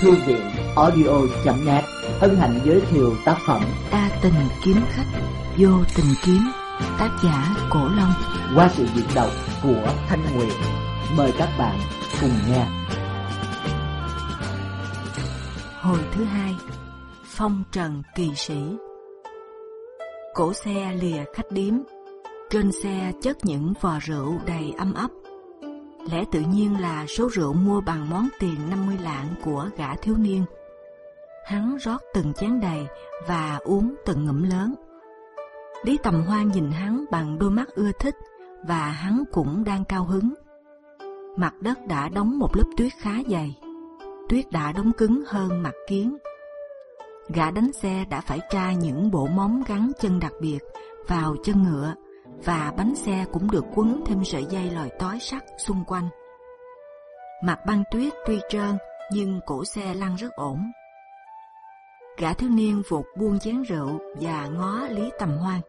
Thư viện audio.net hân hạnh giới thiệu tác phẩm A tình kiếm khách, vô tình kiếm, tác giả Cổ Long. qua sự diễn đọc của Thanh Nguyệt. Mời các bạn cùng nghe. Hồi thứ hai, phong trần kỳ sĩ. Cổ xe lìa khách điếm, trên xe chất những vò rượu đầy âm ấp. Lẽ tự nhiên là số rượu mua bằng món tiền 50 lạng của gã thiếu niên. Hắn rót từng chén đầy và uống từng ngụm lớn. Lý Tầm Hoan nhìn hắn bằng đôi mắt ưa thích và hắn cũng đang cao hứng. Mặt đất đã đóng một lớp tuyết khá dày, tuyết đã đóng cứng hơn mặt kiến. Gã đánh xe đã phải tra những bộ móng gắn chân đặc biệt vào chân ngựa và bánh xe cũng được quấn thêm sợi dây lòi tói sắt xung quanh. Mặt băng tuyết tuy trơn nhưng cổ xe lăn rất ổn. Gã thiếu niên vụt buông chén rượu và ngó Lý Tầm Hoan.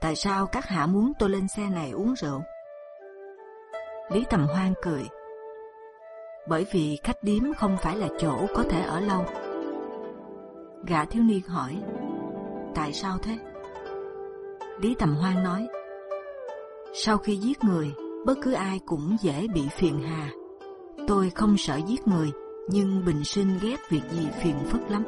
Tại sao các hạ muốn tôi lên xe này uống rượu? Lý Tầm Hoan cười. Bởi vì khách điếm không phải là chỗ có thể ở lâu. Gã thiếu niên hỏi, tại sao thế? Lý Tầm Hoan nói, sau khi giết người, bất cứ ai cũng dễ bị phiền hà. Tôi không sợ giết người, nhưng bình sinh ghét việc gì phiền phức lắm.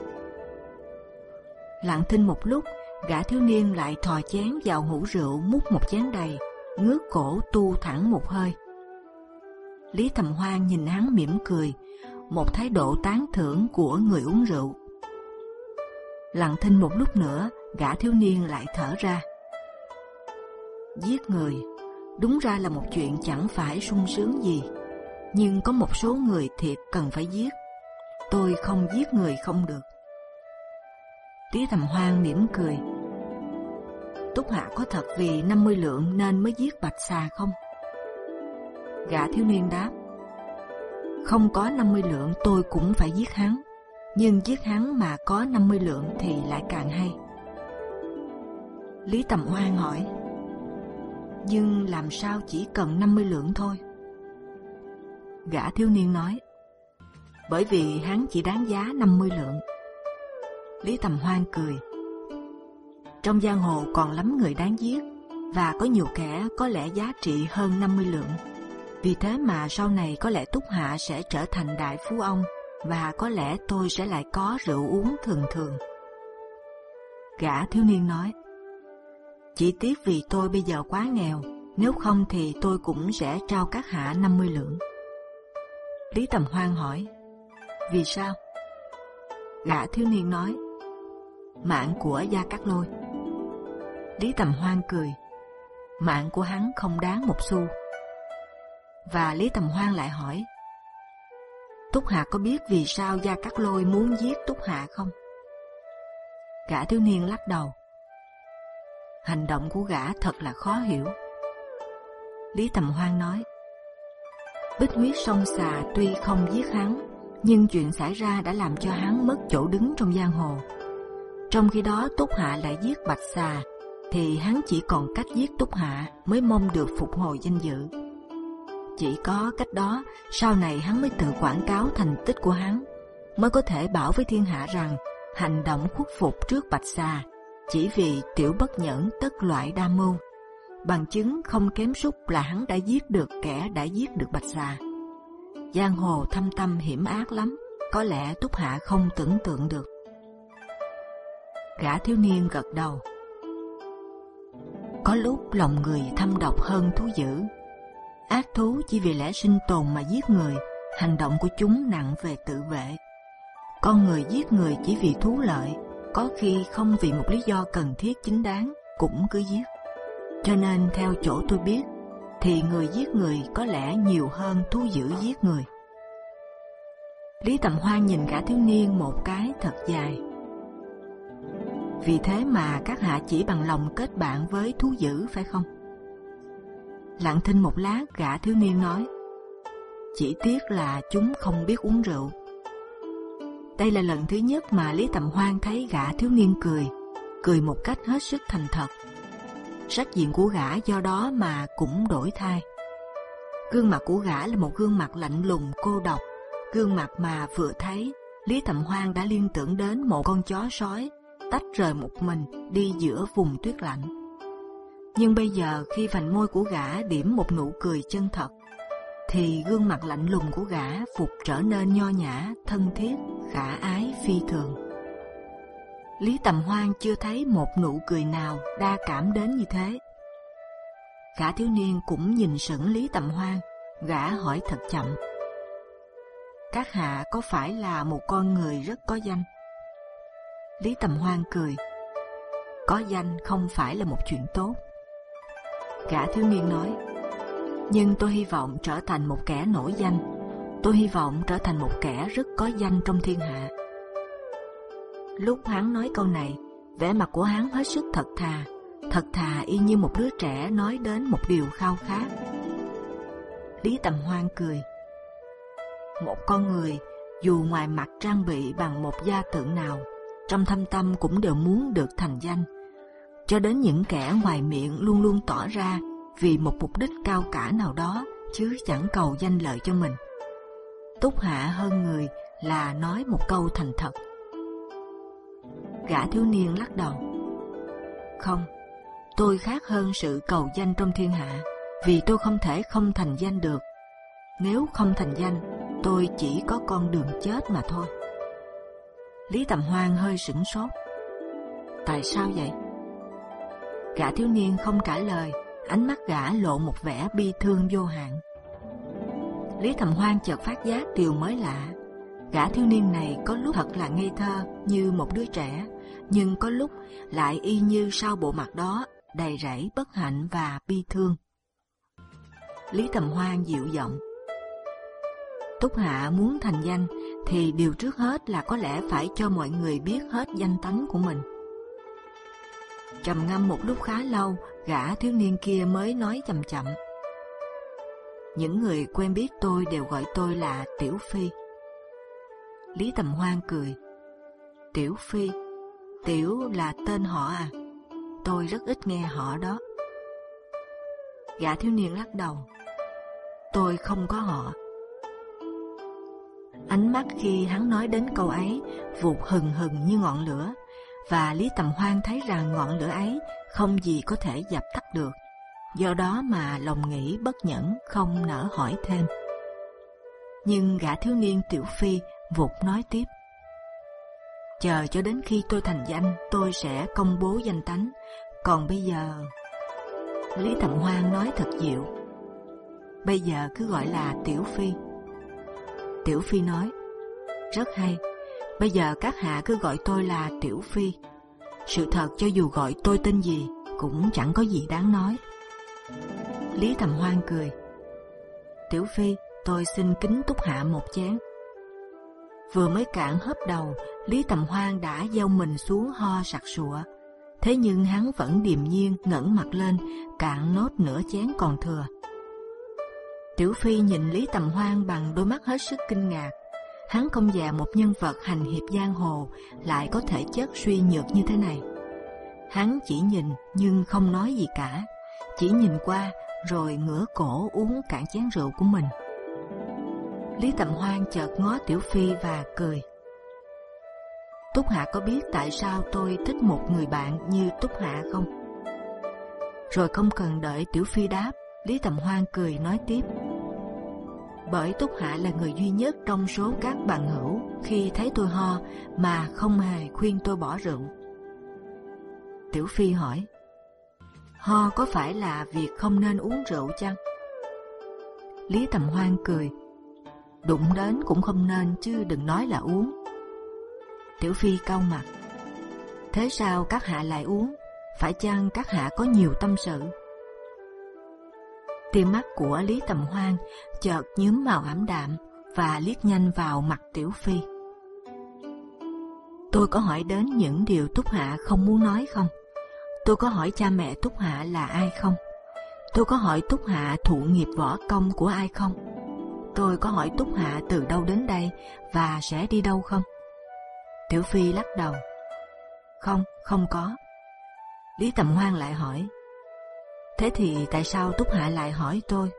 Lặng thinh một lúc, gã thiếu niên lại thò chén vào hũ rượu múc một chén đầy, ngước cổ tu thẳng một hơi. Lý Tầm Hoan nhìn hắn mỉm cười, một thái độ tán thưởng của người uống rượu. Lặng thinh một lúc nữa, gã thiếu niên lại thở ra. Giết người, đúng ra là một chuyện chẳng phải sung sướng gì, nhưng có một số người thiệt cần phải giết. Tôi không giết người không được. Lý thầm Hoan mỉm cười. Túc Hạ có thật vì 50 lượng nên mới giết Bạch Xà không? Gã thiếu niên đáp. Không có 50 lượng tôi cũng phải giết hắn, nhưng giết hắn mà có 50 lượng thì lại càng hay. Lý Tầm Hoan hỏi. Nhưng làm sao chỉ cần 50 lượng thôi? Gã thiếu niên nói. Bởi vì hắn chỉ đáng giá 50 lượng. Lý Tầm Hoan cười. Trong giang hồ còn lắm người đáng giết và có nhiều kẻ có lẽ giá trị hơn 50 lượng. Vì thế mà sau này có lẽ Túc Hạ sẽ trở thành đại phú ông và có lẽ tôi sẽ lại có rượu uống thường thường. Gã thiếu niên nói, chỉ tiếc vì tôi bây giờ quá nghèo, nếu không thì tôi cũng sẽ trao các hạ 50 lượng. Lý Tầm Hoan hỏi, vì sao? Gã thiếu niên nói, mạng của Gia Cát Lôi. Lý Tầm Hoan cười, mạng của hắn không đáng một xu. Và Lý Tầm Hoan lại hỏi, Túc Hạ có biết vì sao Gia Cát Lôi muốn giết Túc Hạ không? Gã thiếu niên lắc đầu. Hành động của gã thật là khó hiểu. Lý Tầm Hoan nói, Bích huyết sông xà tuy không giết hắn, nhưng chuyện xảy ra đã làm cho hắn mất chỗ đứng trong giang hồ. Trong khi đó Túc Hạ lại giết Bạch Xà, thì hắn chỉ còn cách giết Túc Hạ mới mong được phục hồi danh dự. Chỉ có cách đó, sau này hắn mới tự quảng cáo thành tích của hắn, mới có thể bảo với thiên hạ rằng hành động khuất phục trước Bạch Xà chỉ vì tiểu bất nhẫn tất loại đa mưu. Bằng chứng không kém sút là hắn đã giết được kẻ đã giết được Bạch Xà. Giang hồ thâm tâm hiểm ác lắm, có lẽ Túc Hạ không tưởng tượng được. Gã thiếu niên gật đầu. Có lúc lòng người thâm độc hơn thú dữ. Ác thú chỉ vì lẽ sinh tồn mà giết người, hành động của chúng nặng về tự vệ. Con người giết người chỉ vì thú lợi, có khi không vì một lý do cần thiết chính đáng cũng cứ giết. Cho nên theo chỗ tôi biết, thì người giết người có lẽ nhiều hơn thú dữ giết người. Lý Tầm Hoan nhìn gã thiếu niên một cái thật dài. Vì thế mà các hạ chỉ bằng lòng kết bạn với thú dữ phải không? Lặng thinh một lát gã thiếu niên nói Chỉ tiếc là chúng không biết uống rượu đây là lần thứ nhất mà Lý Tầm Hoan thấy gã thiếu niên cười Cười một cách hết sức thành thật. Sắc diện của gã do đó mà cũng đổi thay. Gương mặt của gã là một gương mặt lạnh lùng cô độc. Gương mặt mà vừa thấy, Lý Tầm Hoan đã liên tưởng đến một con chó sói tách rời một mình đi giữa vùng tuyết lạnh. Nhưng bây giờ khi vành môi của gã điểm một nụ cười chân thật, thì gương mặt lạnh lùng của gã phục trở nên nho nhã, thân thiết, khả ái phi thường. Lý Tầm Hoan chưa thấy một nụ cười nào đa cảm đến như thế. Gã thiếu niên cũng nhìn sững Lý Tầm Hoan, gã hỏi thật chậm. Các hạ có phải là một con người rất có danh? Lý Tầm Hoan cười. Có danh không phải là một chuyện tốt. Gã thiếu niên nói, nhưng tôi hy vọng trở thành một kẻ nổi danh. Tôi hy vọng trở thành một kẻ rất có danh trong thiên hạ. Lúc hắn nói câu này, vẻ mặt của hắn hết sức thật thà, thật thà y như một đứa trẻ nói đến một điều khao khát. Lý Tầm Hoan cười. Một con người, dù ngoài mặt trang bị bằng một gia tượng nào, trong thâm tâm cũng đều muốn được thành danh. Cho đến những kẻ ngoài miệng luôn luôn tỏ ra vì một mục đích cao cả nào đó, chứ chẳng cầu danh lợi cho mình. Túc hạ hơn người là nói một câu thành thật. Gã thiếu niên lắc đầu. Không, tôi khác hơn sự cầu danh trong thiên hạ, vì tôi không thể không thành danh được. Nếu không thành danh, tôi chỉ có con đường chết mà thôi. Lý Tầm Hoan hơi sững sốt. Tại sao vậy? Gã thiếu niên không trả lời, ánh mắt gã lộ một vẻ bi thương vô hạn. Lý thầm Hoan chợt phát giác điều mới lạ. Gã thiếu niên này có lúc thật là ngây thơ như một đứa trẻ, nhưng có lúc lại y như sau bộ mặt đó đầy rẫy bất hạnh và bi thương. Lý thầm Hoan dịu giọng. Túc Hạ muốn thành danh thì điều trước hết là có lẽ phải cho mọi người biết hết danh tánh của mình. Trầm ngâm một lúc khá lâu, gã thiếu niên kia mới nói chậm chậm. Những người quen biết tôi đều gọi tôi là Tiểu Phi. Lý Tầm Hoan cười. Tiểu Phi, Tiểu là tên họ à? Tôi rất ít nghe họ đó. Gã thiếu niên lắc đầu. Tôi không có họ. Ánh mắt khi hắn nói đến câu ấy vụt hừng hừng như ngọn lửa, và Lý Tầm Hoan thấy rằng ngọn lửa ấy không gì có thể dập tắt được. Do đó mà lòng nghĩ bất nhẫn không nỡ hỏi thêm. Nhưng gã thiếu niên Tiểu Phi vụt nói tiếp. Chờ cho đến khi tôi thành danh, tôi sẽ công bố danh tánh. Còn bây giờ... Lý Thẩm Hoan nói thật dịu. Bây giờ cứ gọi là Tiểu Phi. Tiểu Phi nói, rất hay, bây giờ các hạ cứ gọi tôi là Tiểu Phi. Sự thật cho dù gọi tôi tên gì cũng chẳng có gì đáng nói. Lý Tầm Hoan cười. Tiểu Phi, tôi xin kính túc hạ một chén. Vừa mới cạn hớp đầu, Lý Tầm Hoan đã gieo mình xuống ho sặc sụa. Thế nhưng hắn vẫn điềm nhiên ngẩng mặt lên, cạn nốt nửa chén còn thừa. Tiểu Phi nhìn Lý Tầm Hoan bằng đôi mắt hết sức kinh ngạc. Hắn không già một nhân vật hành hiệp giang hồ lại có thể chất suy nhược như thế này. Hắn chỉ nhìn nhưng không nói gì cả, chỉ nhìn qua rồi ngửa cổ uống cạn chén rượu của mình. Lý Tầm Hoan chợt ngó Tiểu Phi và cười. Túc Hạ có biết tại sao tôi thích một người bạn như Túc Hạ không? Rồi không cần đợi Tiểu Phi đáp, Lý Tầm Hoan cười nói tiếp. Bởi Túc Hạ là người duy nhất trong số các bạn hữu khi thấy tôi ho mà không hề khuyên tôi bỏ rượu. Tiểu Phi hỏi, ho có phải là việc không nên uống rượu chăng? Lý Tầm Hoan cười, đụng đến cũng không nên chứ đừng nói là uống. Tiểu Phi cau mặt, thế sao các hạ lại uống? Phải chăng các hạ có nhiều tâm sự? Tia mắt của Lý Tầm Hoan chợt nhướng màu ảm đạm và liếc nhanh vào mặt Tiểu Phi. Tôi có hỏi đến những điều Túc Hạ không muốn nói không? Tôi có hỏi cha mẹ Túc Hạ là ai không? Tôi có hỏi Túc Hạ thụ nghiệp võ công của ai không? Tôi có hỏi Túc Hạ từ đâu đến đây và sẽ đi đâu không? Tiểu Phi lắc đầu. Không, không có. Lý Tầm Hoan lại hỏi. Thế thì tại sao Túc Hạ lại hỏi tôi?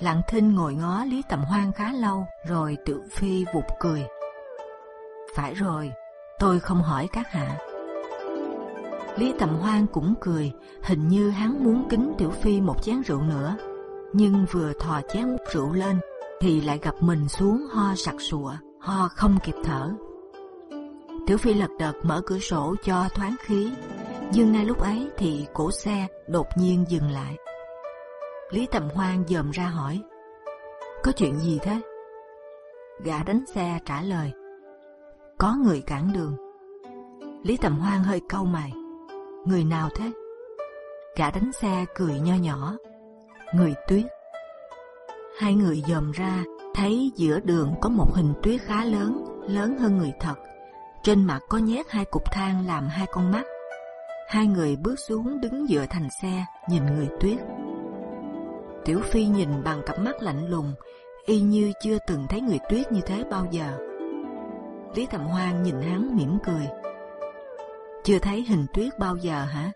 Lặng thinh ngồi ngó Lý Tầm Hoan khá lâu, rồi Tiểu Phi vụt cười. Phải rồi, tôi không hỏi các hạ. Lý Tầm Hoan cũng cười, hình như hắn muốn kính Tiểu Phi một chén rượu nữa, nhưng vừa thò chén rượu lên thì lại gặp mình xuống ho sặc sụa, ho không kịp thở. Tiểu Phi lật đật mở cửa sổ cho thoáng khí, nhưng ngay lúc ấy thì cổ xe đột nhiên dừng lại. Lý Tầm Hoan dòm ra hỏi, có chuyện gì thế? Gã đánh xe trả lời, có người cản đường. Lý Tầm Hoan hơi câu mày, người nào thế? Gã đánh xe cười nho nhỏ, người tuyết. Hai người dòm ra thấy giữa đường có một hình tuyết khá lớn, lớn hơn người thật. Trên mặt có nhét hai cục than làm hai con mắt. Hai người bước xuống đứng dựa thành xe nhìn người tuyết. Tiểu Phi nhìn bằng cặp mắt lạnh lùng, y như chưa từng thấy người tuyết như thế bao giờ. Lý Thẩm Hoan nhìn hắn mỉm cười. Chưa thấy hình tuyết bao giờ hả?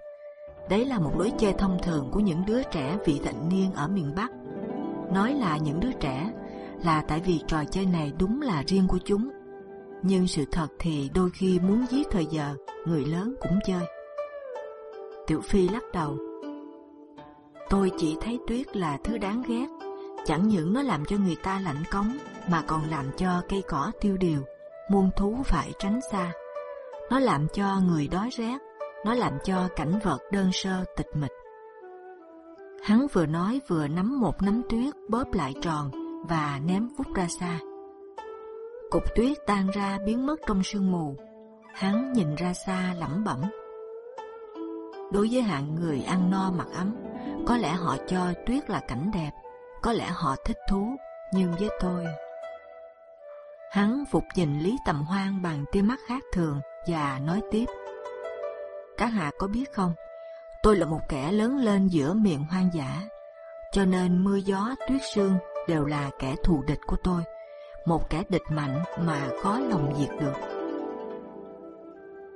Đấy là một lối chơi thông thường của những đứa trẻ vị thành niên ở miền Bắc. Nói là những đứa trẻ là tại vì trò chơi này đúng là riêng của chúng. Nhưng sự thật thì đôi khi muốn giết thời giờ, người lớn cũng chơi. Tiểu Phi lắc đầu. Tôi chỉ thấy tuyết là thứ đáng ghét. Chẳng những nó làm cho người ta lạnh cống, mà còn làm cho cây cỏ tiêu điều, muôn thú phải tránh xa. Nó làm cho người đói rét, nó làm cho cảnh vật đơn sơ tịch mịch. Hắn vừa nói vừa nắm một nắm tuyết bóp lại tròn và ném vút ra xa. Cục tuyết tan ra biến mất trong sương mù. Hắn nhìn ra xa lẩm bẩm. Đối với hạng người ăn no mặc ấm, có lẽ họ cho tuyết là cảnh đẹp, có lẽ họ thích thú, nhưng với tôi... Hắn phục nhìn Lý Tầm Hoan bằng tia mắt khác thường và nói tiếp. Các hạ có biết không, tôi là một kẻ lớn lên giữa miền hoang dã, cho nên mưa gió tuyết sương đều là kẻ thù địch của tôi, một kẻ địch mạnh mà khó lòng diệt được.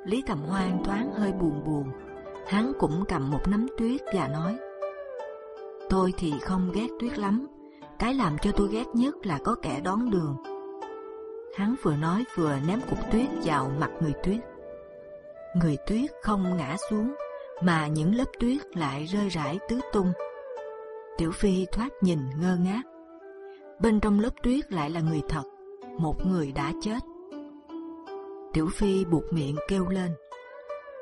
Lý Tầm Hoan thoáng hơi buồn buồn, hắn cũng cầm một nắm tuyết và nói: Tôi thì không ghét tuyết lắm, cái làm cho tôi ghét nhất là có kẻ đón đường. Hắn vừa nói vừa ném cục tuyết vào mặt người tuyết. Người tuyết không ngã xuống, mà những lớp tuyết lại rơi rải tứ tung. Tiểu Phi thoát nhìn ngơ ngác. Bên trong lớp tuyết lại là người thật, một người đã chết. Tiểu Phi buộc miệng kêu lên.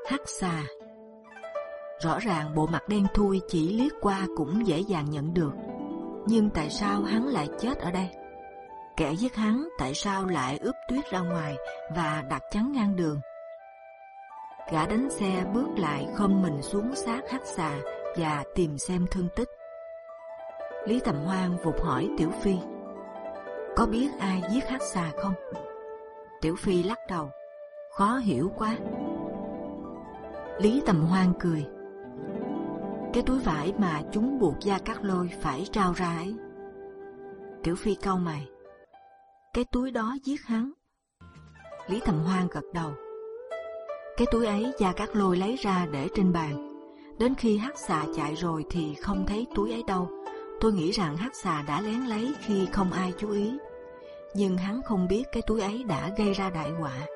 Hắc xà. Rõ ràng bộ mặt đen thui chỉ liếc qua cũng dễ dàng nhận được. Nhưng tại sao hắn lại chết ở đây? Kẻ giết hắn tại sao lại ướp tuyết ra ngoài và đặt chắn ngang đường? Gã đánh xe bước lại khom mình xuống sát hắc xà và tìm xem thương tích. Lý Tầm Hoan vụt hỏi Tiểu Phi, có biết ai giết hắc xà không? Tiểu Phi lắc đầu, khó hiểu quá. Lý Tầm Hoan cười, cái túi vải mà chúng buộc Gia Cát Lôi phải trao ra ấy. Tiểu Phi cau mày, cái túi đó giết hắn. Lý thầm Hoan gật đầu. Cái túi ấy Gia Cát Lôi lấy ra để trên bàn. Đến khi hắc xà chạy rồi thì không thấy túi ấy đâu. Tôi nghĩ rằng hắc xà đã lén lấy khi không ai chú ý. Nhưng hắn không biết cái túi ấy đã gây ra đại họa.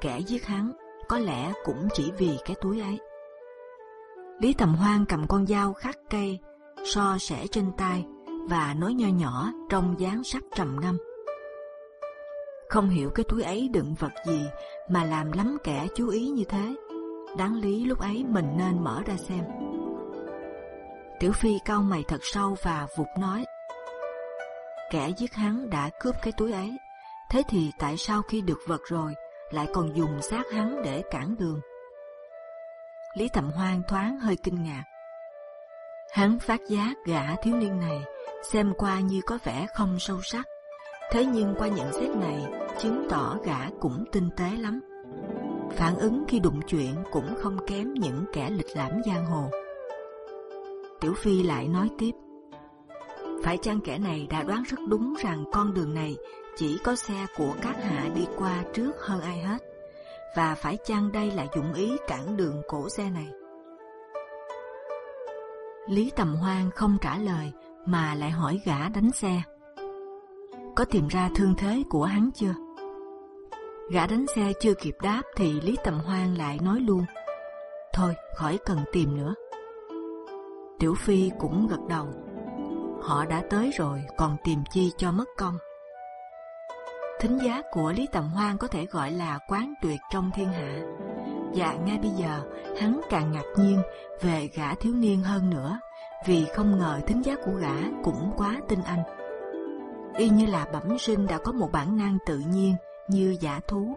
Kẻ giết hắn có lẽ cũng chỉ vì cái túi ấy. Lý Tầm Hoan cầm con dao khắc cây, so sẻ trên tay và nói nho nhỏ trong dáng sắc trầm ngâm. Không hiểu cái túi ấy đựng vật gì mà làm lắm kẻ chú ý như thế. Đáng lý lúc ấy mình nên mở ra xem. Tiểu Phi cau mày thật sâu và vụt nói: kẻ giết hắn đã cướp cái túi ấy. Thế thì tại sao khi được vật rồi lại còn dùng xác hắn để cản đường? Lý Thẩm Hoan thoáng hơi kinh ngạc. Hắn phát giác gã thiếu niên này xem qua như có vẻ không sâu sắc, thế nhưng qua nhận xét này chứng tỏ gã cũng tinh tế lắm. Phản ứng khi đụng chuyện cũng không kém những kẻ lịch lãm giang hồ. Tiểu Phi lại nói tiếp: phải chăng kẻ này đã đoán rất đúng rằng con đường này chỉ có xe của các hạ đi qua trước hơn ai hết? Và phải chăng đây là dụng ý cản đường cổ xe này? Lý Tầm Hoan không trả lời mà lại hỏi gã đánh xe. Có tìm ra thương thế của hắn chưa? Gã đánh xe chưa kịp đáp thì Lý Tầm Hoan lại nói luôn. Thôi, khỏi cần tìm nữa. Tiểu Phi cũng gật đầu. Họ đã tới rồi, còn tìm chi cho mất công. Thính giá của Lý Tầm Hoan có thể gọi là quán tuyệt trong thiên hạ. Và ngay bây giờ, hắn càng ngạc nhiên về gã thiếu niên hơn nữa, vì không ngờ thính giá của gã cũng quá tinh anh. Y như là bẩm sinh đã có một bản năng tự nhiên như giả thú.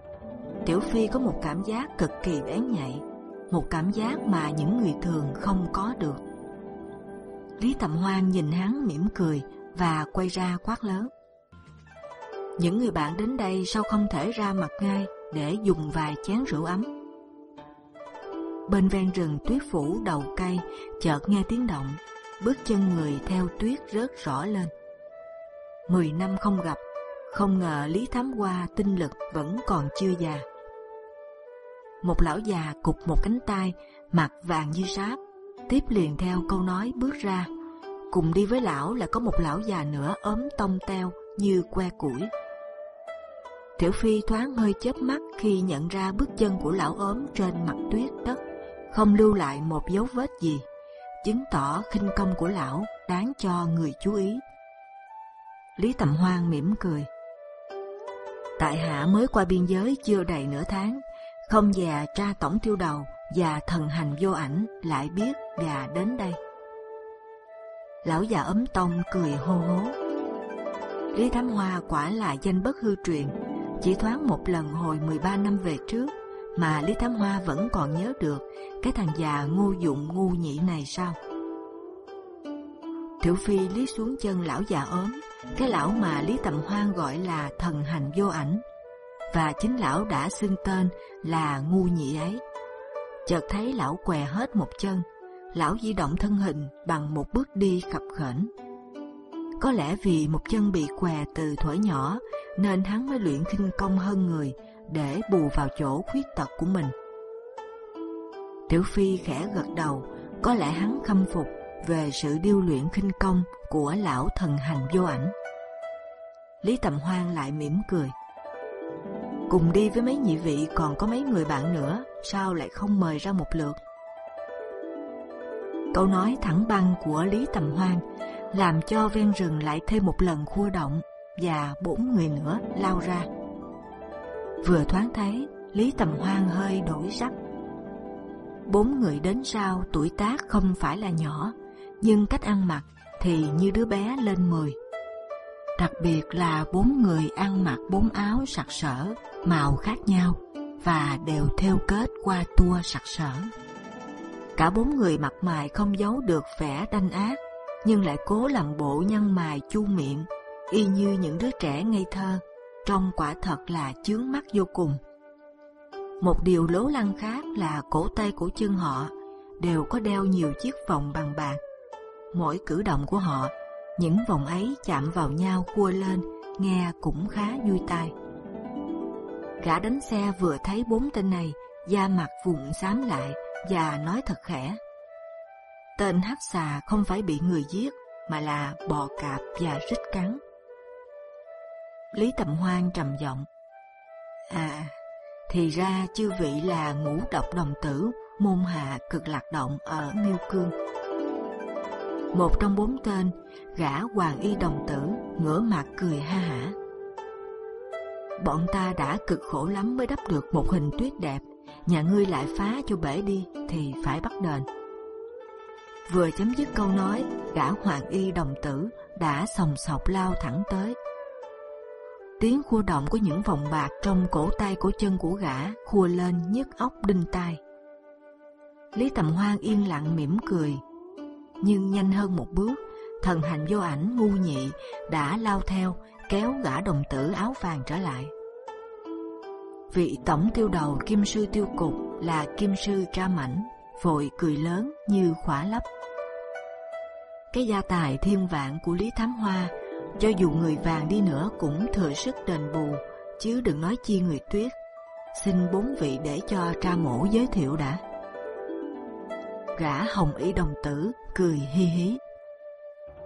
Tiểu Phi có một cảm giác cực kỳ bén nhạy, một cảm giác mà những người thường không có được. Lý Tầm Hoan nhìn hắn mỉm cười và quay ra quát lớn. Những người bạn đến đây sao không thể ra mặt ngay để dùng vài chén rượu ấm? Bên ven rừng tuyết phủ đầu cây chợt nghe tiếng động, bước chân người theo tuyết rớt rõ lên. Mười năm không gặp, không ngờ Lý Thám Hoa tinh lực vẫn còn chưa già. Một lão già cụp một cánh tay, mặt vàng như sáp, tiếp liền theo câu nói bước ra. Cùng đi với lão là có một lão già nữa ốm tông teo như que củi. Tiểu Phi thoáng hơi chớp mắt khi nhận ra bước chân của lão ốm trên mặt tuyết đất, không lưu lại một dấu vết gì, chứng tỏ khinh công của lão đáng cho người chú ý. Lý Tầm Hoan mỉm cười. Tại hạ mới qua biên giới chưa đầy nửa tháng, không già tra tổng tiêu đầu và thần hành vô ảnh lại biết và đến đây. Lão già ấm tông cười hô hố. Lý Thám Hoa quả là danh bất hư truyền, chỉ thoáng một lần hồi 13 năm về trước mà Lý Thám Hoa vẫn còn nhớ được cái thằng già ngu dụng ngu nhị này sao? Tiểu Phi lý xuống chân lão già ốm, cái lão mà Lý Tầm Hoan gọi là thần hành vô ảnh, và chính lão đã xưng tên là ngu nhị ấy. Chợt thấy lão què hết một chân, lão di động thân hình bằng một bước đi khập khểnh. Có lẽ vì một chân bị què từ thuở nhỏ nên hắn mới luyện khinh công hơn người để bù vào chỗ khuyết tật của mình. Tiểu Phi khẽ gật đầu, có lẽ hắn khâm phục về sự điêu luyện khinh công của lão thần hành vô ảnh. Lý Tầm Hoan lại mỉm cười. Cùng đi với mấy nhị vị còn có mấy người bạn nữa, sao lại không mời ra một lượt? Câu nói thẳng băng của Lý Tầm Hoan làm cho ven rừng lại thêm một lần khua động và bốn người nữa lao ra. Vừa thoáng thấy, Lý Tầm Hoan hơi đổi sắc. Bốn người đến sau tuổi tác không phải là nhỏ, nhưng cách ăn mặc thì như đứa bé lên mười. Đặc biệt là bốn người ăn mặc bốn áo sặc sỡ, màu khác nhau và đều theo kết qua tua sặc sỡ. Cả bốn người mặt mày không giấu được vẻ đanh ác, nhưng lại cố làm bộ nhăn mày chu miệng, y như những đứa trẻ ngây thơ. Trông quả thật là chướng mắt vô cùng. Một điều lố lăng khác là cổ tay của chân họ đều có đeo nhiều chiếc vòng bằng bạc. Mỗi cử động của họ, những vòng ấy chạm vào nhau cua lên, nghe cũng khá vui tai. Gã đánh xe vừa thấy bốn tên này, da mặt vùng xám lại và nói thật khẽ. Tên hắc xà không phải bị người giết, mà là bò cạp và rít cắn. Lý Tầm Hoan trầm giọng. À, thì ra chư vị là ngũ độc đồng tử, môn hạ cực lạc động ở Miêu Cương. Một trong bốn tên, gã hoàng y đồng tử, ngửa mặt cười ha hả. Bọn ta đã cực khổ lắm mới đắp được một hình tuyết đẹp, nhà ngươi lại phá cho bể đi thì phải bắt đền. Vừa chấm dứt câu nói, gã hoàng y đồng tử đã sòng sọc lao thẳng tới. Tiếng khua động của những vòng bạc trong cổ tay cổ chân của gã khua lên nhức óc đinh tai. Lý Tầm Hoan yên lặng mỉm cười, nhưng nhanh hơn một bước, thần hành vô ảnh ngu nhị đã lao theo kéo gã đồng tử áo vàng trở lại. Vị tổng tiêu đầu kim sư tiêu cục là kim sư tra mảnh, vội cười lớn như khỏa lấp. Cái gia tài thiên vạn của Lý Thám Hoa, cho dù người vàng đi nữa cũng thừa sức đền bù, chứ đừng nói chi người tuyết. Xin bốn vị để cho tra mổ giới thiệu đã. Gã hồng y đồng tử cười hi hí.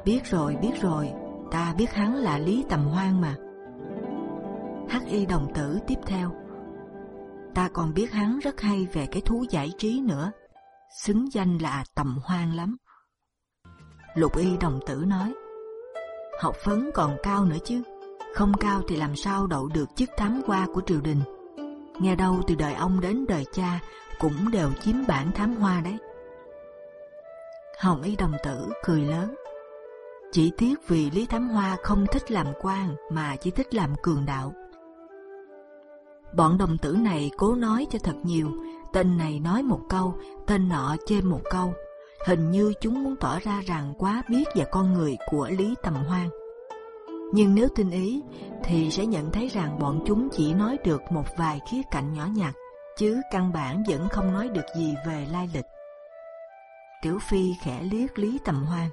Biết rồi, biết rồi, ta biết hắn là Lý Tầm Hoan mà. Hắc y đồng tử tiếp theo. Ta còn biết hắn rất hay về cái thú giải trí nữa, xứng danh là Tầm Hoan lắm. Lục y đồng tử nói, học vấn còn cao nữa chứ, không cao thì làm sao đậu được chức thám hoa của triều đình. Nghe đâu từ đời ông đến đời cha cũng đều chiếm bản thám hoa đấy. Hồng y đồng tử cười lớn. Chỉ tiếc vì Lý Thám Hoa không thích làm quan mà chỉ thích làm cường đạo. Bọn đồng tử này cố nói cho thật nhiều, tên này nói một câu, tên nọ chê một câu. Hình như chúng muốn tỏ ra rằng quá biết về con người của Lý Tầm Hoan. Nhưng nếu tinh ý, thì sẽ nhận thấy rằng bọn chúng chỉ nói được một vài khía cạnh nhỏ nhặt, chứ căn bản vẫn không nói được gì về lai lịch. Tiểu Phi khẽ liếc Lý Tầm Hoan.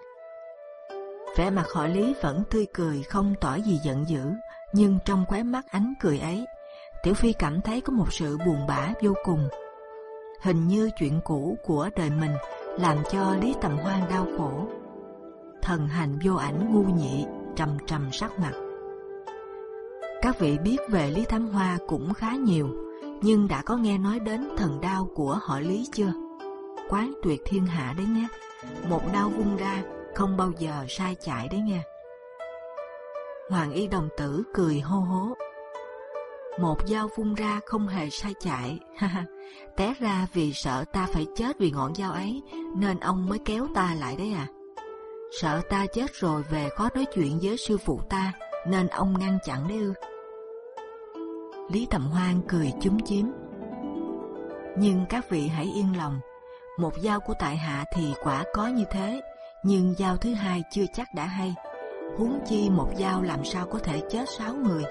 Vẻ mặt họ Lý vẫn tươi cười không tỏ gì giận dữ, nhưng trong khóe mắt ánh cười ấy, Tiểu Phi cảm thấy có một sự buồn bã vô cùng. Hình như chuyện cũ của đời mình làm cho Lý Tầm Hoan đau khổ. Thần hành vô ảnh ngu nhị, trầm trầm sắc mặt. Các vị biết về Lý Thám Hoa cũng khá nhiều, nhưng đã có nghe nói đến thần đao của họ Lý chưa? Quán tuyệt thiên hạ đấy nhé. Một đao vung ra không bao giờ sai chạy đấy nghe. Hoàng y đồng tử cười hô hố. Một dao vung ra không hề sai chạy, ha ha té ra vì sợ ta phải chết vì ngọn dao ấy, nên ông mới kéo ta lại đấy à. Sợ ta chết rồi về khó nói chuyện với sư phụ ta, nên ông ngăn chặn đấy ư. Lý Tầm Hoan cười chúm chím. Nhưng các vị hãy yên lòng, một dao của tại hạ thì quả có như thế, nhưng dao thứ hai chưa chắc đã hay. Huống chi một dao làm sao có thể chết sáu người.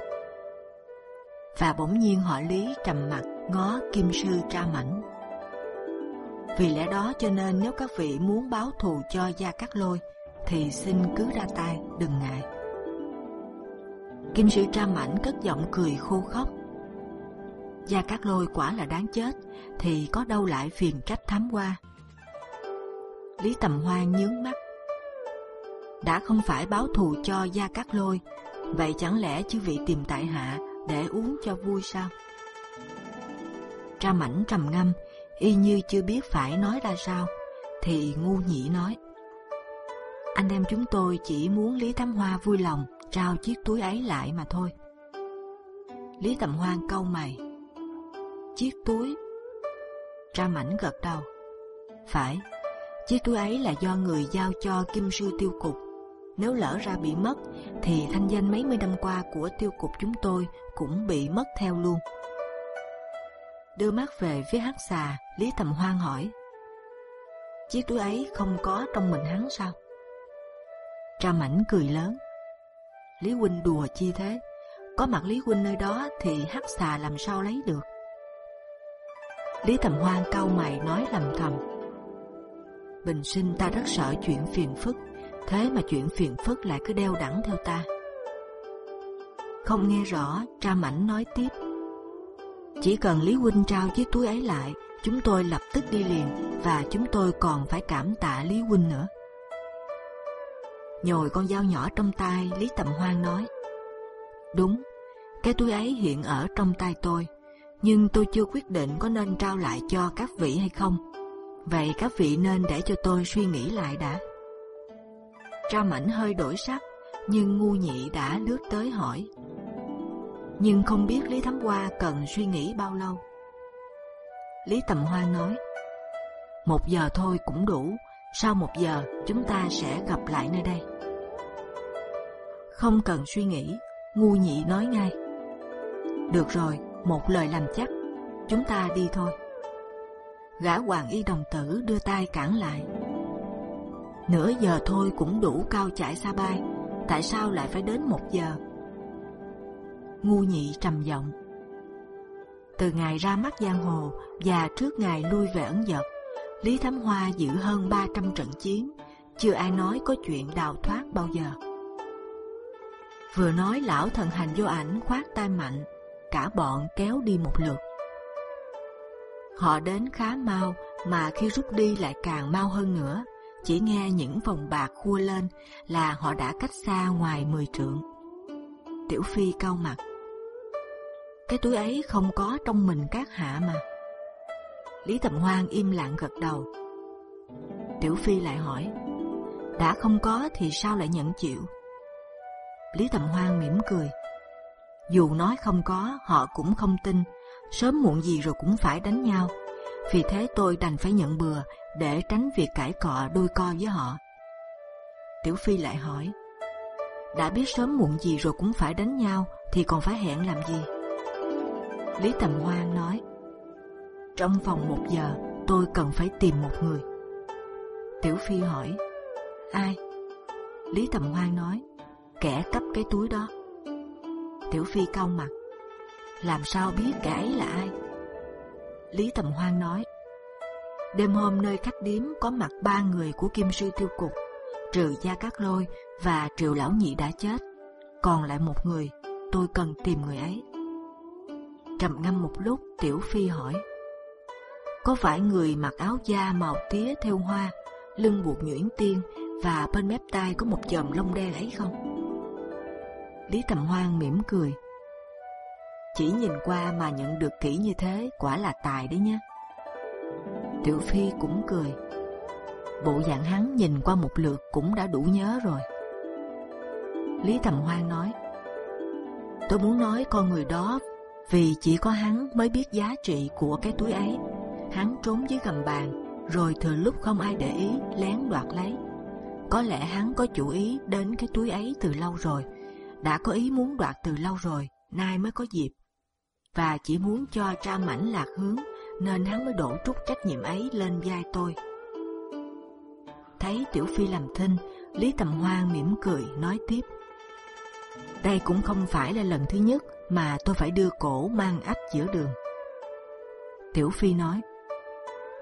Và bỗng nhiên họ Lý trầm mặt ngó Kim sư tra mảnh. Vì lẽ đó cho nên nếu các vị muốn báo thù cho Gia Cát Lôi, thì xin cứ ra tay, đừng ngại. Kim sư tra mảnh cất giọng cười khô khóc. Gia Cát Lôi quả là đáng chết, thì có đâu lại phiền trách thám qua. Lý Tầm Hoan nhướng mắt. Đã không phải báo thù cho Gia Cát Lôi, vậy chẳng lẽ chư vị tìm tại hạ để uống cho vui sao? Tra mảnh trầm ngâm, y như chưa biết phải nói ra sao, thì ngu nhị nói: anh em chúng tôi chỉ muốn Lý Thám Hoa vui lòng trao chiếc túi ấy lại mà thôi. Lý Tầm Hoan câu mày. Chiếc túi? Tra mảnh gật đầu. Phải, chiếc túi ấy là do người giao cho Kim Sư Tiêu Cục. Nếu lỡ ra bị mất, thì thanh danh mấy mươi năm qua của Tiêu Cục chúng tôi cũng bị mất theo luôn. Đưa mắt về phía hắc xà, Lý Thầm Hoan hỏi: chiếc túi ấy không có trong mình hắn sao? Tra Mảnh cười lớn. Lý huynh đùa chi thế? Có mặt Lý huynh nơi đó thì hắc xà làm sao lấy được? Lý Thầm Hoan cau mày nói lầm thầm. Bình sinh ta rất sợ chuyện phiền phức, thế mà chuyện phiền phức lại cứ đeo đẳng theo ta. Không nghe rõ, Tra Mảnh nói tiếp. Chỉ cần Lý huynh trao chiếc túi ấy lại, chúng tôi lập tức đi liền và chúng tôi còn phải cảm tạ Lý huynh nữa. Nhồi con dao nhỏ trong tay, Lý Tầm Hoan nói: Đúng, cái túi ấy hiện ở trong tay tôi, nhưng tôi chưa quyết định có nên trao lại cho các vị hay không. Vậy các vị nên để cho tôi suy nghĩ lại đã. Tra Mảnh hơi đổi sắc, nhưng ngu nhị đã lướt tới hỏi. Nhưng không biết Lý Thám Hoa cần suy nghĩ bao lâu. Lý Tầm hoa nói: Một giờ thôi cũng đủ. Sau một giờ chúng ta sẽ gặp lại nơi đây. Không cần suy nghĩ, ngu nhị nói ngay. Được rồi, một lời làm chắc, chúng ta đi thôi. Gã hoàng y đồng tử đưa tay cản lại. Nửa giờ thôi cũng đủ cao chạy xa bay, tại sao lại phải đến một giờ? Ngu nhị trầm giọng. Từ ngày ra mắt giang hồ và trước ngày lui về ẩn dật, Lý Thám Hoa giữ hơn 300 trận chiến, chưa ai nói có chuyện đào thoát bao giờ. Vừa nói lão thần hành vô ảnh khoát tay mạnh, cả bọn kéo đi một lượt. Họ đến khá mau, mà khi rút đi lại càng mau hơn nữa, chỉ nghe những vòng bạc khua lên là họ đã cách xa ngoài mười trượng. Tiểu Phi cau mặt. Cái túi ấy không có trong mình các hạ mà. Lý Tầm Hoan im lặng gật đầu. Tiểu Phi lại hỏi, đã không có thì sao lại nhận chịu? Lý Tầm Hoan mỉm cười. Dù nói không có, họ cũng không tin. Sớm muộn gì rồi cũng phải đánh nhau. Vì thế tôi đành phải nhận bừa để tránh việc cãi cọ đôi co với họ. Tiểu Phi lại hỏi, đã biết sớm muộn gì rồi cũng phải đánh nhau thì còn phải hẹn làm gì? Lý Tầm Hoa nói, trong vòng một giờ tôi cần phải tìm một người. Tiểu Phi hỏi, ai? Lý Tầm Hoa nói, kẻ cấp cái túi đó. Tiểu Phi cau mặt, làm sao biết kẻ ấy là ai? Lý Tầm Hoa nói, đêm hôm nơi khách điếm có mặt ba người của Kim Sư Tiêu Cục, trừ Gia Cát Lôi và Triệu Lão Nhị đã chết, còn lại một người, tôi cần tìm người ấy. Trầm ngâm một lúc, Tiểu Phi hỏi, có phải người mặc áo da màu tía theo hoa, lưng buộc nhuyễn tiên và bên mép tai có một chòm lông đen ấy không? Lý Tầm Hoan mỉm cười. Chỉ nhìn qua mà nhận được kỹ như thế quả là tài đấy nhé. Tiểu Phi cũng cười. Bộ dạng hắn nhìn qua một lượt cũng đã đủ nhớ rồi. Lý Tầm Hoan nói, tôi muốn nói con người đó vì chỉ có hắn mới biết giá trị của cái túi ấy. Hắn trốn dưới gầm bàn, rồi thừa lúc không ai để ý lén đoạt lấy. Có lẽ hắn có chủ ý đến cái túi ấy từ lâu rồi, đã có ý muốn đoạt từ lâu rồi, nay mới có dịp. Và chỉ muốn cho tra mảnh lạc hướng, nên hắn mới đổ trút trách nhiệm ấy lên vai tôi. Thấy Tiểu Phi làm thinh, Lý Tầm Hoan mỉm cười nói tiếp. Đây cũng không phải là lần thứ nhất mà tôi phải đưa cổ mang ách giữa đường. Tiểu Phi nói,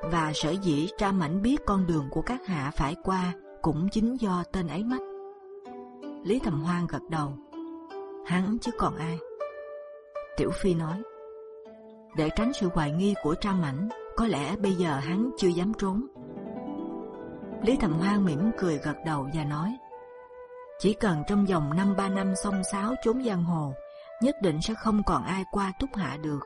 và sở dĩ tra mảnh biết con đường của các hạ phải qua cũng chính do tên ấy mất. Lý Thầm Hoan gật đầu, hắn chứ còn ai. Tiểu Phi nói, để tránh sự hoài nghi của tra mảnh, có lẽ bây giờ hắn chưa dám trốn. Lý Thầm Hoan mỉm cười gật đầu và nói, chỉ cần trong vòng năm ba năm song sáo trốn giang hồ, nhất định sẽ không còn ai qua túc hạ được,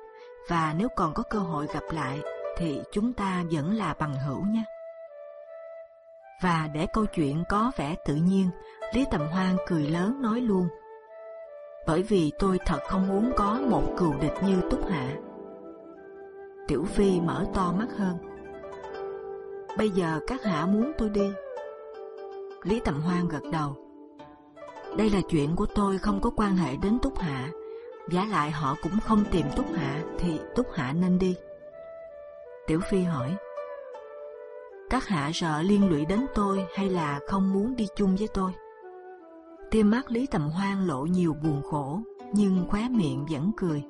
và nếu còn có cơ hội gặp lại, thì chúng ta vẫn là bằng hữu nhé. Và để câu chuyện có vẻ tự nhiên, Lý Tầm Hoan cười lớn nói luôn. Bởi vì tôi thật không muốn có một cừu địch như Túc Hạ. Tiểu Phi mở to mắt hơn. Bây giờ các hạ muốn tôi đi. Lý Tầm Hoan gật đầu. Đây là chuyện của tôi không có quan hệ đến Túc Hạ. Giả lại họ cũng không tìm Túc Hạ thì Túc Hạ nên đi. Tiểu Phi hỏi, các hạ sợ liên lụy đến tôi hay là không muốn đi chung với tôi? tiêm mắt Lý Tầm Hoan lộ nhiều buồn khổ, nhưng khóe miệng vẫn cười.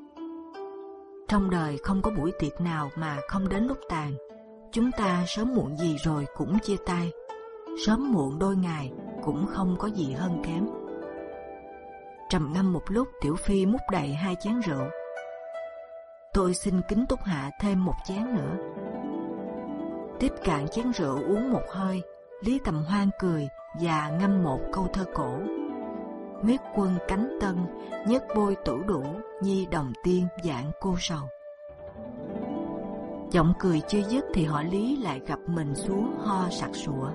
Trong đời không có buổi tiệc nào mà không đến lúc tàn. Chúng ta sớm muộn gì rồi cũng chia tay. Sớm muộn đôi ngày cũng không có gì hơn kém. Trầm ngâm một lúc, Tiểu Phi múc đầy hai chén rượu, tôi xin kính túc hạ thêm một chén nữa. Tiếp cạn chén rượu uống một hơi, Lý Tầm Hoan cười và ngâm một câu thơ cổ. Nguyết quân cánh tân, nhất bôi tủ đủ, nhi đồng tiên dạng cô sầu. Giọng cười chưa dứt thì họ Lý lại gặp mình xuống ho sặc sụa.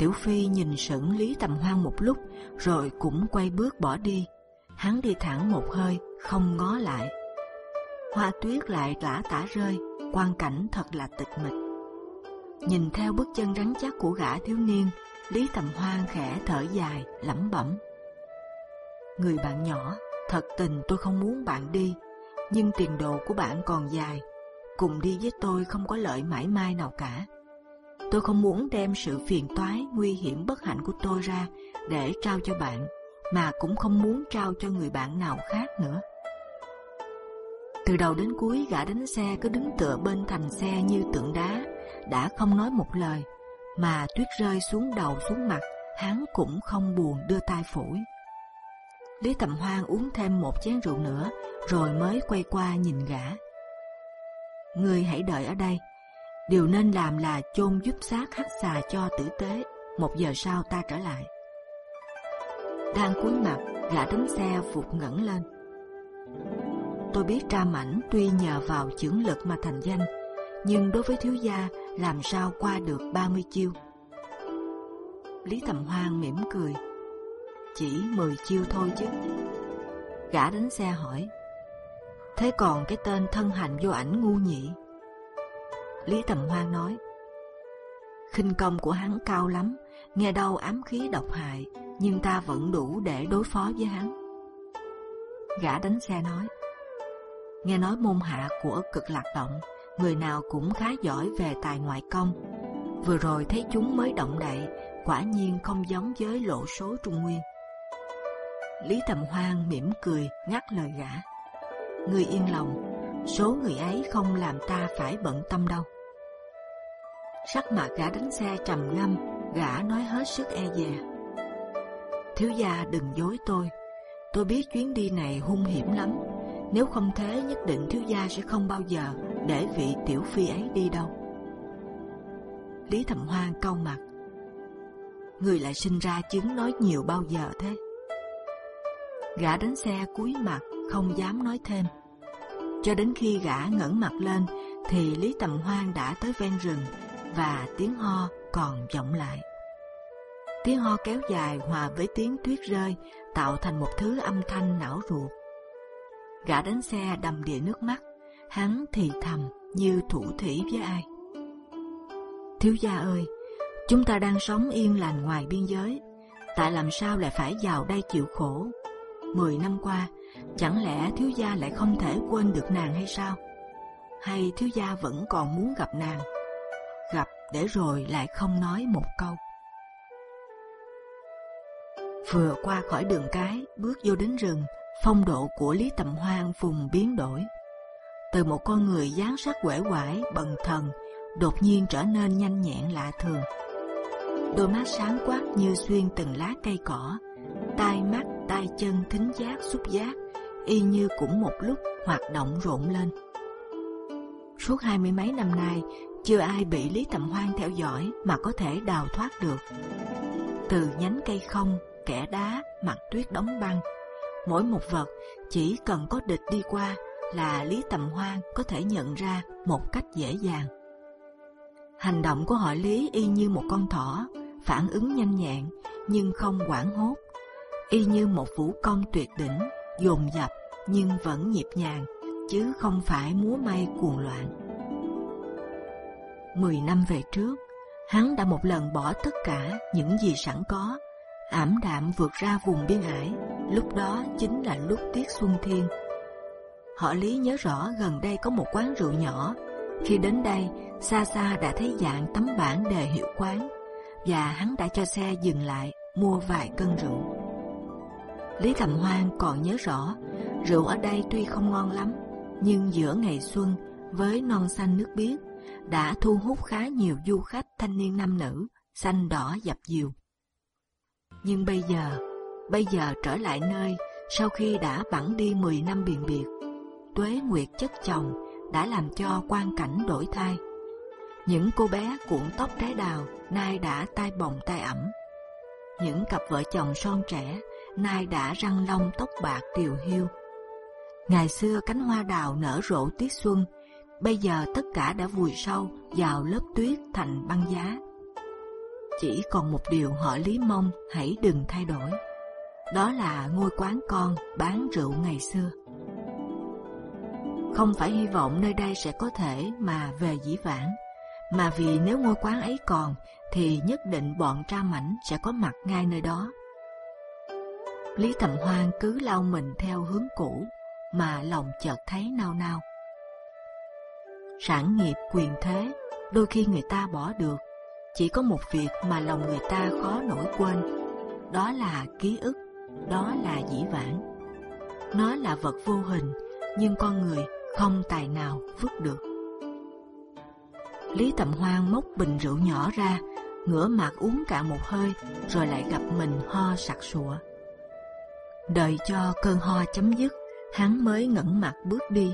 Tiểu Phi nhìn sững Lý Tầm Hoan một lúc, rồi cũng quay bước bỏ đi. Hắn đi thẳng một hơi, không ngó lại hoa tuyết lại lả tả rơi, quang cảnh thật là tịch mịch. Nhìn theo bước chân rắn chắc của gã thiếu niên, Lý Tầm Hoan khẽ thở dài, lẩm bẩm: người bạn nhỏ, thật tình tôi không muốn bạn đi, nhưng tiền đồ của bạn còn dài, cùng đi với tôi không có lợi mãi mai nào cả. Tôi không muốn đem sự phiền toái, nguy hiểm bất hạnh của tôi ra để trao cho bạn, mà cũng không muốn trao cho người bạn nào khác nữa. Từ đầu đến cuối gã đánh xe cứ đứng tựa bên thành xe như tượng đá, đã không nói một lời, mà tuyết rơi xuống đầu xuống mặt, hắn cũng không buồn đưa tay phủi. Lý Tầm Hoan uống thêm một chén rượu nữa, rồi mới quay qua nhìn gã. Ngươi hãy đợi ở đây, Điều nên làm là chôn giúp xác hắc xà cho tử tế. Một giờ sau ta trở lại. Đang cúi mặt, gã đánh xe phục ngẩng lên. Tôi biết tra mảnh tuy nhờ vào chưởng lực mà thành danh, nhưng đối với thiếu gia làm sao qua được 30 chiêu. Lý Tầm Hoan mỉm cười, chỉ 10 chiêu thôi chứ. Gã đánh xe hỏi, thế còn cái tên thân hành vô ảnh ngu nhị? Lý Tầm Hoan nói, khinh công của hắn cao lắm, nghe đâu ám khí độc hại, nhưng ta vẫn đủ để đối phó với hắn. Gã đánh xe nói, nghe nói môn hạ của cực lạc động, người nào cũng khá giỏi về tài ngoại công. Vừa rồi thấy chúng mới động đậy, quả nhiên không giống với lộ số Trung Nguyên. Lý Tầm Hoan mỉm cười ngắt lời gã. Người yên lòng, số người ấy không làm ta phải bận tâm đâu. Sắc mặt gã đánh xe trầm ngâm, gã nói hết sức e dè. Thiếu gia đừng dối tôi, tôi biết chuyến đi này hung hiểm lắm. Nếu không thế nhất định thiếu gia sẽ không bao giờ để vị tiểu phi ấy đi đâu. Lý Thẩm Hoan cau mặt. Người lại sinh ra chứng nói nhiều bao giờ thế? Gã đánh xe cúi mặt, không dám nói thêm. Cho đến khi gã ngẩng mặt lên, thì Lý Tầm Hoan đã tới ven rừng và tiếng ho còn vọng lại. Tiếng ho kéo dài hòa với tiếng tuyết rơi tạo thành một thứ âm thanh não ruột. Gã đánh xe đầm đìa nước mắt, hắn thì thầm như thủ thủy với ai. Thiếu gia ơi, chúng ta đang sống yên lành ngoài biên giới, tại làm sao lại phải vào đây chịu khổ? Mười năm qua, chẳng lẽ thiếu gia lại không thể quên được nàng hay sao? Hay thiếu gia vẫn còn muốn gặp nàng? Gặp để rồi lại không nói một câu. Vừa qua khỏi đường cái, bước vô đến rừng, phong độ của Lý Tầm Hoan vùng biến đổi. Từ một con người dáng sắc quể quải, bần thần, đột nhiên trở nên nhanh nhẹn lạ thường. Đôi mắt sáng quắc như xuyên từng lá cây cỏ, tai mắt, tay chân, thính giác, xúc giác, y như cũng một lúc hoạt động rộn lên. Suốt hai mươi mấy năm nay, chưa ai bị Lý Tầm Hoan theo dõi mà có thể đào thoát được. Từ nhánh cây không, kẻ đá, mặt tuyết đóng băng, mỗi một vật chỉ cần có địch đi qua là Lý Tầm Hoan có thể nhận ra một cách dễ dàng. Hành động của họ Lý y như một con thỏ, phản ứng nhanh nhẹn nhưng không quảng hốt, y như một vũ công tuyệt đỉnh, dồn dập nhưng vẫn nhịp nhàng, chứ không phải múa may cuồng loạn. Mười năm về trước, hắn đã một lần bỏ tất cả những gì sẵn có, ảm đạm vượt ra vùng biên hải. Lúc đó chính là lúc tiết xuân thiên. Họ Lý nhớ rõ gần đây có một quán rượu nhỏ. Khi đến đây, xa xa đã thấy dạng tấm bảng đề hiệu quán, và hắn đã cho xe dừng lại mua vài cân rượu. Lý Thẩm Hoan còn nhớ rõ, rượu ở đây tuy không ngon lắm, nhưng giữa ngày xuân với non xanh nước biếc đã thu hút khá nhiều du khách thanh niên nam nữ, xanh đỏ dập dìu. Nhưng bây giờ, bây giờ trở lại nơi sau khi đã bẵng đi 10 năm biền biệt, tuế nguyệt chất chồng đã làm cho quan cảnh đổi thay. Những cô bé cuộn tóc trái đào nay đã tai bồng tai ẩm. Những cặp vợ chồng son trẻ nay đã răng long tóc bạc tiều hiu. Ngày xưa cánh hoa đào nở rộ tiết xuân, bây giờ tất cả đã vùi sâu vào lớp tuyết thành băng giá. Chỉ còn một điều họ Lý mong hãy đừng thay đổi, đó là ngôi quán con bán rượu ngày xưa. Không phải hy vọng nơi đây sẽ có thể mà về dĩ vãng, mà vì nếu ngôi quán ấy còn, thì nhất định bọn tra mảnh sẽ có mặt ngay nơi đó. Lý Thẩm Hoan cứ lao mình theo hướng cũ, mà lòng chợt thấy nao nao. Sản nghiệp quyền thế, đôi khi người ta bỏ được, chỉ có một việc mà lòng người ta khó nổi quên, đó là ký ức, đó là dĩ vãng. Nó là vật vô hình, nhưng con người không tài nào vứt được. Lý Tầm Hoan móc bình rượu nhỏ ra, ngửa mặt uống cạn một hơi, rồi lại gặp mình ho sặc sụa. Đợi cho cơn ho chấm dứt, hắn mới ngẩng mặt bước đi.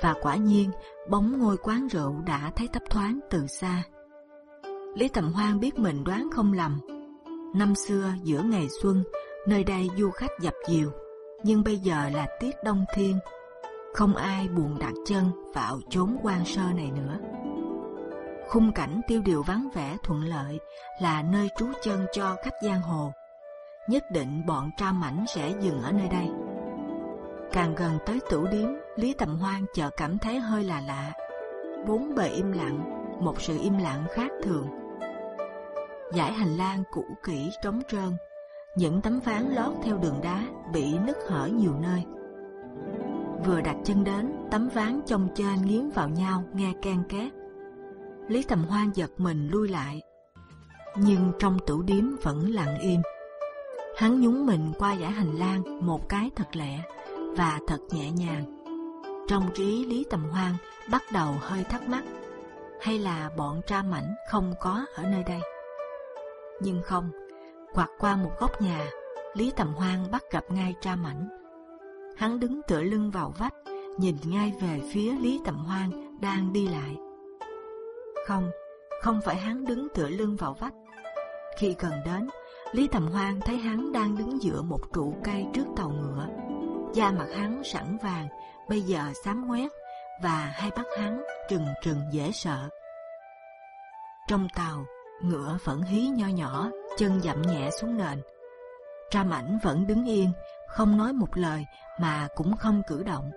Và quả nhiên, bóng ngôi quán rượu đã thấy thấp thoáng từ xa. Lý Tầm Hoan biết mình đoán không lầm. Năm xưa giữa ngày xuân, nơi đây du khách dập dìu, nhưng bây giờ là tiết đông thiên, không ai buồn đặt chân vào chốn quan sơ này nữa. Khung cảnh tiêu điều vắng vẻ thuận lợi là nơi trú chân cho khách giang hồ. Nhất định bọn tra mảnh sẽ dừng ở nơi đây. Càng gần tới tủ điếm, Lý Tầm Hoan chợt cảm thấy hơi là lạ. Bốn bề im lặng, một sự im lặng khác thường. Giải hành lang cũ kỹ trống trơn, những tấm ván lót theo đường đá bị nứt hở nhiều nơi. Vừa đặt chân đến, tấm ván chồng trên nghiến vào nhau nghe ken két. Lý Tầm Hoan giật mình lui lại, nhưng trong tủ điếm vẫn lặng im. Hắn nhún mình qua dải hành lang một cái thật lẹ và thật nhẹ nhàng. Trong trí Lý Tầm Hoan bắt đầu hơi thắc mắc, hay là bọn tra mảnh không có ở nơi đây? Nhưng không, quạt qua một góc nhà, Lý Tầm Hoan bắt gặp ngay tra mảnh. Hắn đứng tựa lưng vào vách, nhìn ngay về phía Lý Tầm Hoan đang đi lại. Không, không phải hắn đứng tựa lưng vào vách. Khi gần đến, Lý Tầm Hoan thấy hắn đang đứng giữa một trụ cây trước tàu ngựa. Da mặt hắn sẵn vàng, bây giờ xám ngoét và hai mắt hắn trừng trừng dễ sợ. Trong tàu, ngựa vẫn hí nho nhỏ, chân dậm nhẹ xuống nền. Tra Mảnh vẫn đứng yên, không nói một lời mà cũng không cử động.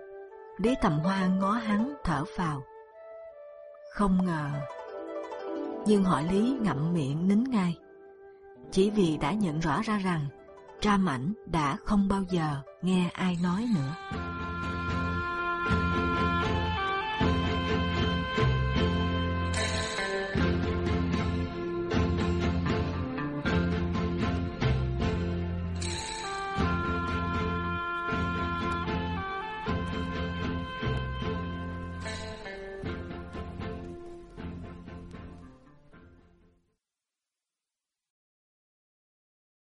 Lý Tầm Hoan ngó hắn thở vào. Không ngờ, nhưng họ Lý ngậm miệng nín ngay, chỉ vì đã nhận rõ ra rằng Tra Mảnh đã không bao giờ nghe ai nói nữa.